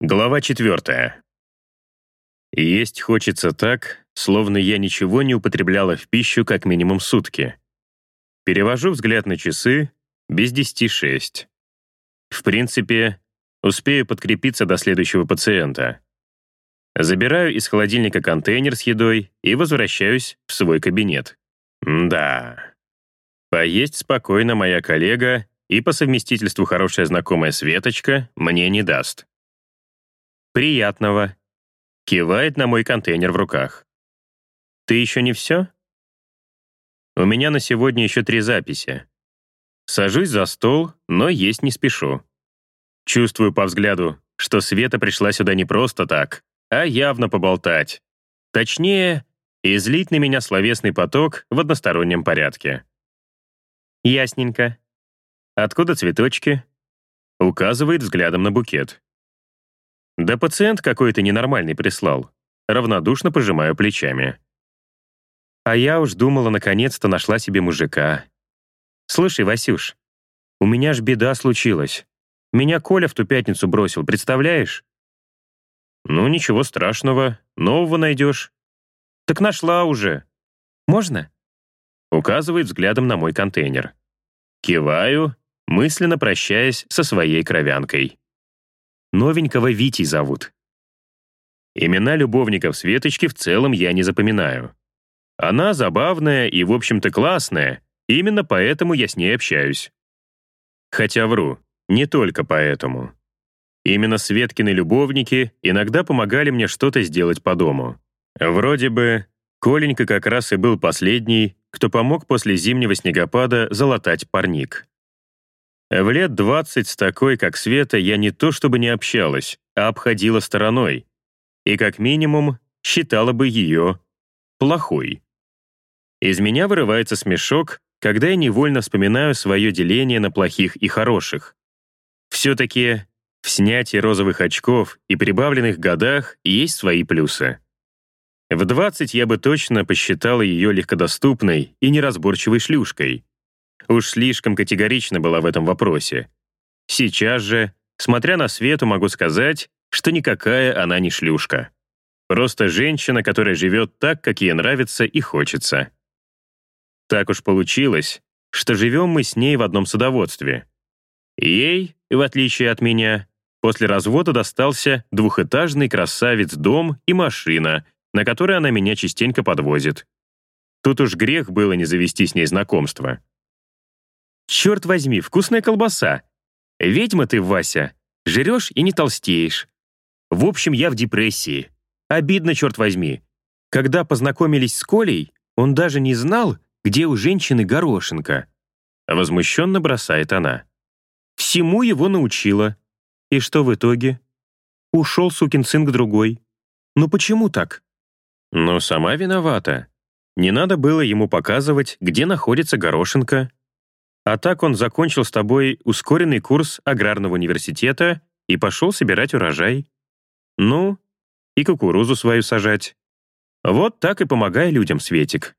Глава четвертая. Есть хочется так, словно я ничего не употребляла в пищу как минимум сутки. Перевожу взгляд на часы, без десяти шесть. В принципе, успею подкрепиться до следующего пациента. Забираю из холодильника контейнер с едой и возвращаюсь в свой кабинет. да. Поесть спокойно моя коллега и по совместительству хорошая знакомая Светочка мне не даст. «Приятного», — кивает на мой контейнер в руках. «Ты еще не все?» У меня на сегодня еще три записи. Сажусь за стол, но есть не спешу. Чувствую по взгляду, что Света пришла сюда не просто так, а явно поболтать. Точнее, излить на меня словесный поток в одностороннем порядке. «Ясненько. Откуда цветочки?» Указывает взглядом на букет. Да пациент какой-то ненормальный прислал. Равнодушно пожимаю плечами. А я уж думала, наконец-то нашла себе мужика. Слушай, Васюш, у меня ж беда случилась. Меня Коля в ту пятницу бросил, представляешь? Ну, ничего страшного, нового найдешь. Так нашла уже. Можно? Указывает взглядом на мой контейнер. Киваю, мысленно прощаясь со своей кровянкой. Новенького Витей зовут. Имена любовников Светочки в целом я не запоминаю. Она забавная и, в общем-то, классная, именно поэтому я с ней общаюсь. Хотя вру, не только поэтому. Именно Светкины любовники иногда помогали мне что-то сделать по дому. Вроде бы, Коленька как раз и был последний, кто помог после зимнего снегопада залатать парник. В лет двадцать с такой, как Света, я не то чтобы не общалась, а обходила стороной. И как минимум считала бы ее плохой. Из меня вырывается смешок, когда я невольно вспоминаю свое деление на плохих и хороших. Все-таки в снятии розовых очков и прибавленных годах есть свои плюсы. В 20 я бы точно посчитала ее легкодоступной и неразборчивой шлюшкой. Уж слишком категорично была в этом вопросе. Сейчас же, смотря на Свету, могу сказать, что никакая она не шлюшка. Просто женщина, которая живет так, как ей нравится и хочется. Так уж получилось, что живем мы с ней в одном садоводстве. Ей, в отличие от меня, после развода достался двухэтажный красавец-дом и машина, на которой она меня частенько подвозит. Тут уж грех было не завести с ней знакомство. Черт возьми, вкусная колбаса. Ведьма ты, Вася. Жрешь и не толстеешь. В общем, я в депрессии. Обидно, черт возьми. Когда познакомились с Колей, он даже не знал, где у женщины горошинка. Возмущенно бросает она. Всему его научила. И что в итоге? Ушел сукин сын к другой. Ну почему так? Ну, сама виновата. Не надо было ему показывать, где находится горошинка, а так он закончил с тобой ускоренный курс аграрного университета и пошел собирать урожай. Ну, и кукурузу свою сажать. Вот так и помогай людям, Светик.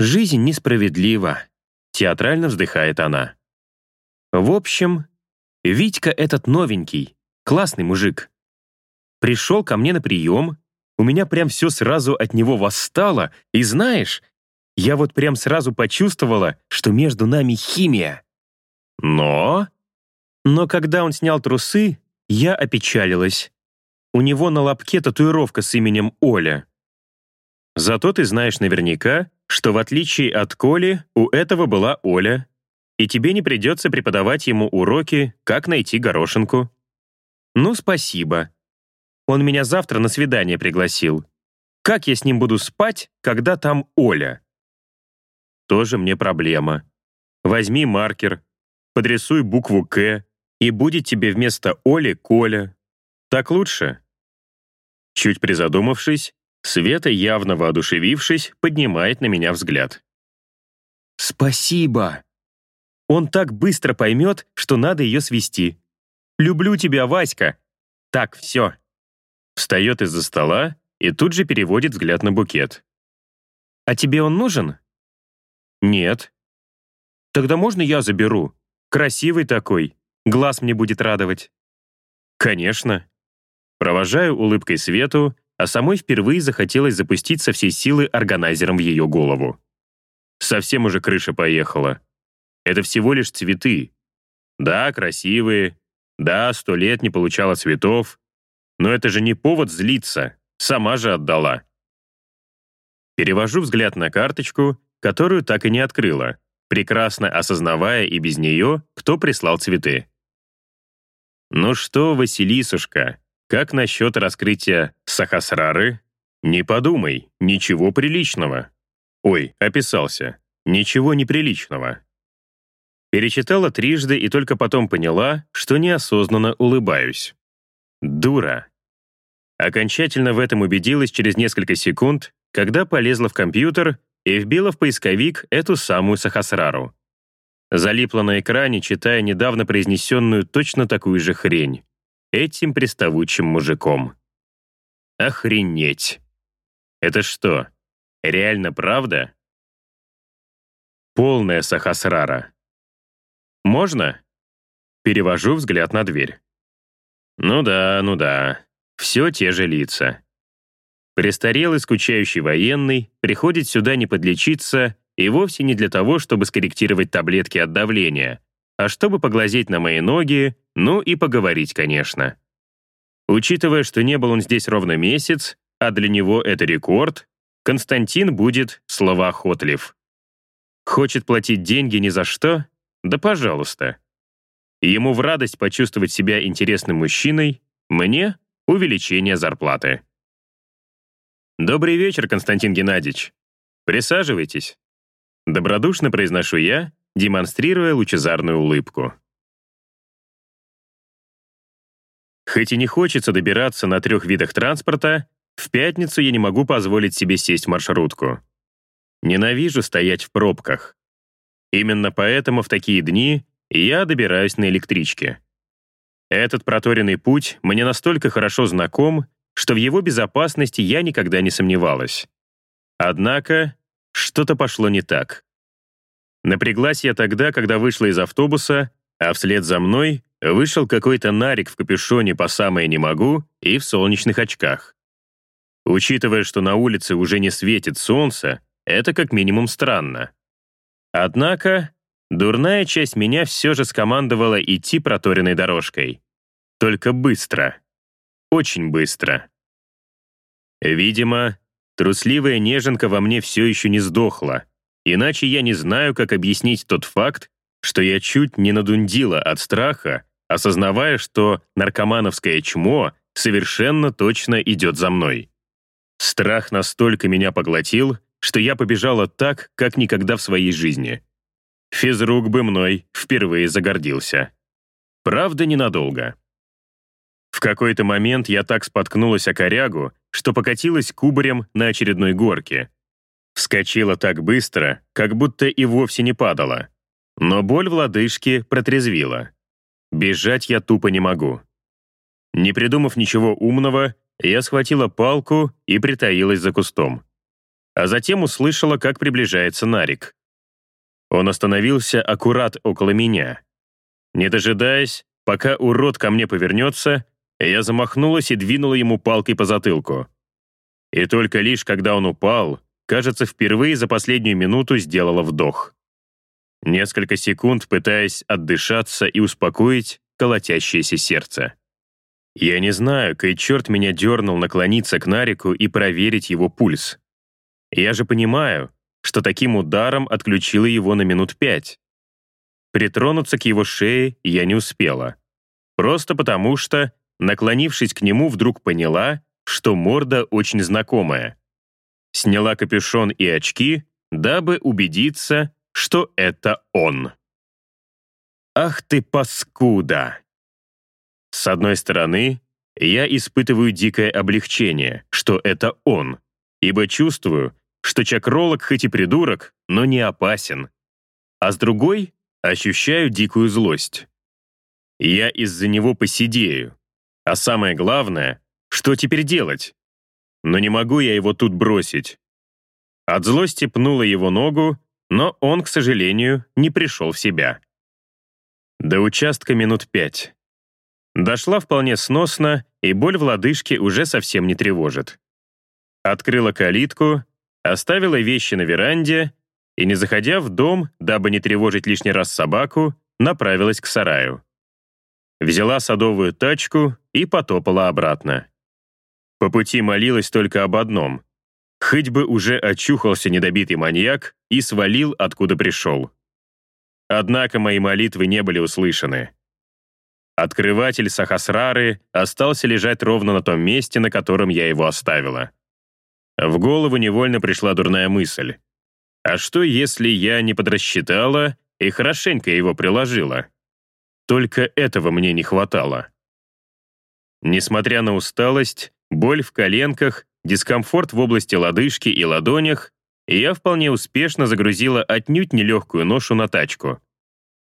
Жизнь несправедлива, театрально вздыхает она. В общем, Витька этот новенький, классный мужик. Пришел ко мне на прием, у меня прям все сразу от него восстало, и знаешь, я вот прям сразу почувствовала, что между нами химия. Но... Но когда он снял трусы, я опечалилась. У него на лобке татуировка с именем Оля. Зато ты знаешь наверняка, что в отличие от Коли, у этого была Оля, и тебе не придется преподавать ему уроки, как найти горошинку. Ну, спасибо. Он меня завтра на свидание пригласил. Как я с ним буду спать, когда там Оля? Тоже мне проблема. Возьми маркер, подрисуй букву «К», и будет тебе вместо Оли Коля. Так лучше?» Чуть призадумавшись, Света, явно воодушевившись, поднимает на меня взгляд. «Спасибо! Он так быстро поймет, что надо ее свести. Люблю тебя, Васька! Так, все!» Встает из-за стола и тут же переводит взгляд на букет. «А тебе он нужен?» «Нет». «Тогда можно я заберу? Красивый такой, глаз мне будет радовать». «Конечно», Провожаю улыбкой Свету, а самой впервые захотелось запустить со всей силы органайзером в ее голову. Совсем уже крыша поехала. Это всего лишь цветы. Да, красивые. Да, сто лет не получала цветов. Но это же не повод злиться. Сама же отдала. Перевожу взгляд на карточку, которую так и не открыла, прекрасно осознавая и без нее, кто прислал цветы. «Ну что, Василисушка, как насчет раскрытия Сахасрары? Не подумай, ничего приличного». Ой, описался. Ничего неприличного. Перечитала трижды и только потом поняла, что неосознанно улыбаюсь. Дура. Окончательно в этом убедилась через несколько секунд, когда полезла в компьютер и вбила в поисковик эту самую Сахасрару. Залипла на экране, читая недавно произнесенную точно такую же хрень. Этим приставучим мужиком. Охренеть. Это что, реально правда? Полная Сахасрара. «Можно?» Перевожу взгляд на дверь. Ну да, ну да. Все те же лица. Престарелый скучающий военный приходит сюда не подлечиться и вовсе не для того, чтобы скорректировать таблетки от давления, а чтобы поглазеть на мои ноги, ну и поговорить, конечно. Учитывая, что не был он здесь ровно месяц, а для него это рекорд, Константин будет словоохотлив. Хочет платить деньги ни за что? Да пожалуйста. Ему в радость почувствовать себя интересным мужчиной, мне — увеличение зарплаты. «Добрый вечер, Константин Геннадьевич. Присаживайтесь». Добродушно произношу я, демонстрируя лучезарную улыбку. Хоть и не хочется добираться на трех видах транспорта, в пятницу я не могу позволить себе сесть в маршрутку. Ненавижу стоять в пробках. Именно поэтому в такие дни я добираюсь на электричке. Этот проторенный путь мне настолько хорошо знаком, что в его безопасности я никогда не сомневалась. Однако что-то пошло не так. Напряглась я тогда, когда вышла из автобуса, а вслед за мной вышел какой-то нарик в капюшоне по самое не могу и в солнечных очках. Учитывая, что на улице уже не светит солнце, это как минимум странно. Однако, дурная часть меня все же скомандовала идти проторенной дорожкой. Только быстро. Очень быстро. Видимо, трусливая неженка во мне все еще не сдохла, иначе я не знаю, как объяснить тот факт, что я чуть не надундила от страха, осознавая, что наркомановское чмо совершенно точно идет за мной. Страх настолько меня поглотил, что я побежала так, как никогда в своей жизни. Физрук бы мной впервые загордился. Правда, ненадолго. В какой-то момент я так споткнулась о корягу, что покатилась кубарем на очередной горке. Вскочила так быстро, как будто и вовсе не падала. Но боль в лодыжке протрезвила. Бежать я тупо не могу. Не придумав ничего умного, я схватила палку и притаилась за кустом а затем услышала, как приближается Нарик. Он остановился аккурат около меня. Не дожидаясь, пока урод ко мне повернется, я замахнулась и двинула ему палкой по затылку. И только лишь когда он упал, кажется, впервые за последнюю минуту сделала вдох. Несколько секунд пытаясь отдышаться и успокоить колотящееся сердце. Я не знаю, кой черт меня дернул наклониться к Нарику и проверить его пульс. Я же понимаю, что таким ударом отключила его на минут пять. Притронуться к его шее я не успела. Просто потому что, наклонившись к нему, вдруг поняла, что морда очень знакомая. Сняла капюшон и очки, дабы убедиться, что это он. Ах ты паскуда! С одной стороны, я испытываю дикое облегчение, что это он, ибо чувствую, что чакролог хоть и придурок, но не опасен. А с другой ощущаю дикую злость. Я из-за него посидею. А самое главное, что теперь делать? Но не могу я его тут бросить. От злости пнула его ногу, но он, к сожалению, не пришел в себя. До участка минут пять. Дошла вполне сносно, и боль в лодыжке уже совсем не тревожит. Открыла калитку, оставила вещи на веранде и, не заходя в дом, дабы не тревожить лишний раз собаку, направилась к сараю. Взяла садовую тачку и потопала обратно. По пути молилась только об одном. Хоть бы уже очухался недобитый маньяк и свалил, откуда пришел. Однако мои молитвы не были услышаны. Открыватель Сахасрары остался лежать ровно на том месте, на котором я его оставила. В голову невольно пришла дурная мысль. А что, если я не подрасчитала и хорошенько его приложила? Только этого мне не хватало. Несмотря на усталость, боль в коленках, дискомфорт в области лодыжки и ладонях, я вполне успешно загрузила отнюдь нелегкую ношу на тачку.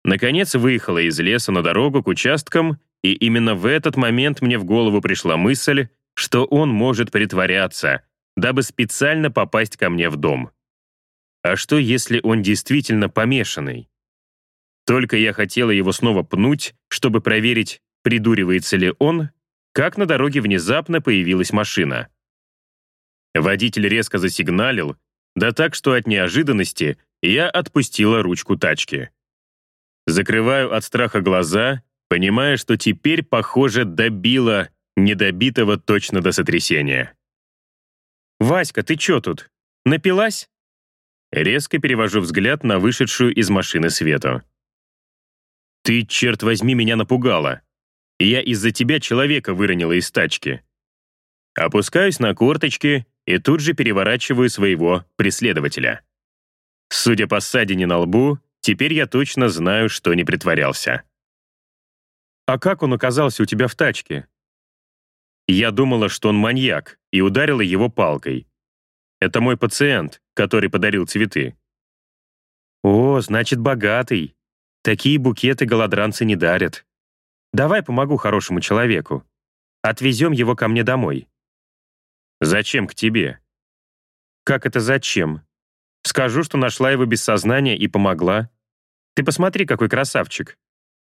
Наконец выехала из леса на дорогу к участкам, и именно в этот момент мне в голову пришла мысль, что он может притворяться, дабы специально попасть ко мне в дом. А что, если он действительно помешанный? Только я хотела его снова пнуть, чтобы проверить, придуривается ли он, как на дороге внезапно появилась машина. Водитель резко засигналил, да так, что от неожиданности я отпустила ручку тачки. Закрываю от страха глаза, понимая, что теперь, похоже, добила недобитого точно до сотрясения. «Васька, ты чё тут? Напилась?» Резко перевожу взгляд на вышедшую из машины Свету. «Ты, черт возьми, меня напугала. Я из-за тебя человека выронила из тачки». Опускаюсь на корточки и тут же переворачиваю своего преследователя. Судя по ссадине на лбу, теперь я точно знаю, что не притворялся. «А как он оказался у тебя в тачке?» Я думала, что он маньяк, и ударила его палкой. Это мой пациент, который подарил цветы. О, значит, богатый. Такие букеты голодранцы не дарят. Давай помогу хорошему человеку. Отвезем его ко мне домой. Зачем к тебе? Как это зачем? Скажу, что нашла его без сознания и помогла. Ты посмотри, какой красавчик.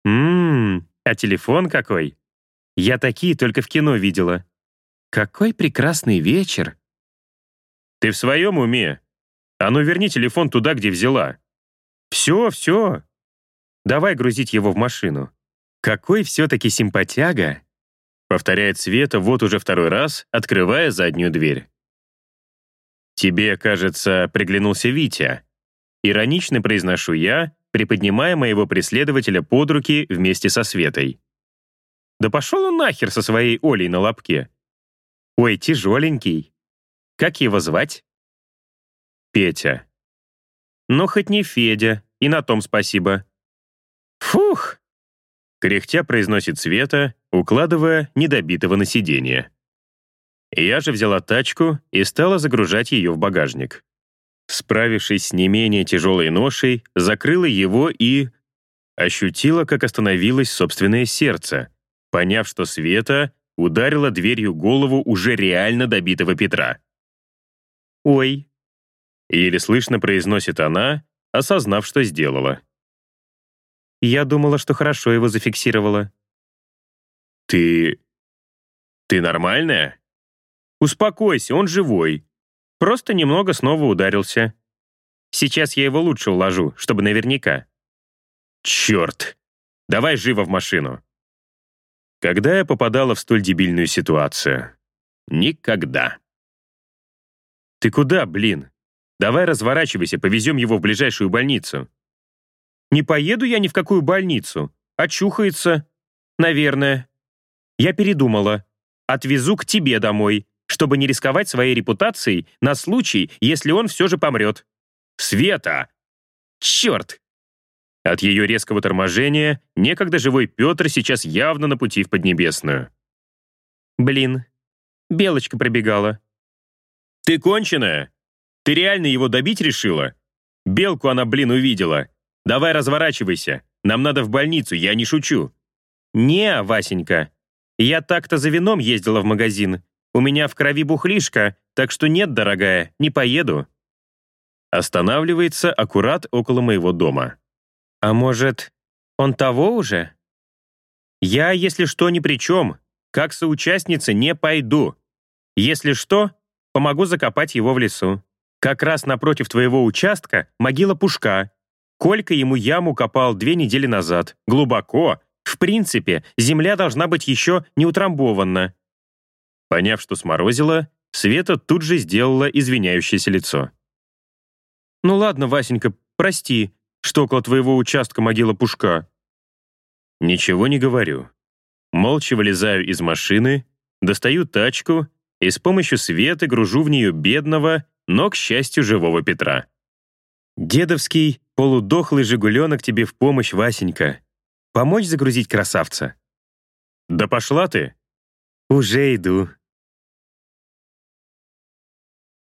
Ммм, а телефон какой? Я такие только в кино видела. Какой прекрасный вечер. Ты в своем уме? А ну верни телефон туда, где взяла. Все, все. Давай грузить его в машину. Какой все-таки симпатяга. Повторяет Света вот уже второй раз, открывая заднюю дверь. «Тебе, кажется, приглянулся Витя». Иронично произношу я, приподнимая моего преследователя под руки вместе со Светой. Да пошел он нахер со своей Олей на лобке. Ой, тяжеленький. Как его звать? Петя. Ну, хоть не Федя, и на том спасибо. Фух! Кряхтя произносит Света, укладывая недобитого на сиденье. Я же взяла тачку и стала загружать ее в багажник. Справившись с не менее тяжелой ношей, закрыла его и... Ощутила, как остановилось собственное сердце, поняв, что Света ударила дверью голову уже реально добитого Петра. «Ой», — еле слышно произносит она, осознав, что сделала. «Я думала, что хорошо его зафиксировала». «Ты... ты нормальная?» «Успокойся, он живой. Просто немного снова ударился. Сейчас я его лучше уложу, чтобы наверняка». «Черт! Давай живо в машину!» Когда я попадала в столь дебильную ситуацию? Никогда. «Ты куда, блин? Давай разворачивайся, повезем его в ближайшую больницу». «Не поеду я ни в какую больницу. Очухается. Наверное. Я передумала. Отвезу к тебе домой, чтобы не рисковать своей репутацией на случай, если он все же помрет». «Света! Черт! От ее резкого торможения некогда живой Петр сейчас явно на пути в Поднебесную. «Блин, Белочка пробегала». «Ты конченая? Ты реально его добить решила? Белку она, блин, увидела. Давай разворачивайся. Нам надо в больницу, я не шучу». «Не, Васенька, я так-то за вином ездила в магазин. У меня в крови бухлишка, так что нет, дорогая, не поеду». Останавливается аккурат около моего дома. «А может, он того уже?» Я, если что, ни при чем. Как соучастница не пойду. Если что, помогу закопать его в лесу. Как раз напротив твоего участка могила Пушка. Колька ему яму копал две недели назад. Глубоко. В принципе, земля должна быть еще не утрамбована. Поняв, что сморозила, Света тут же сделала извиняющееся лицо. «Ну ладно, Васенька, прости, что около твоего участка могила Пушка». Ничего не говорю. Молча вылезаю из машины, достаю тачку и с помощью Светы гружу в нее бедного, но, к счастью, живого Петра. «Дедовский, полудохлый жигуленок тебе в помощь, Васенька. Помочь загрузить красавца?» «Да пошла ты!» «Уже иду»,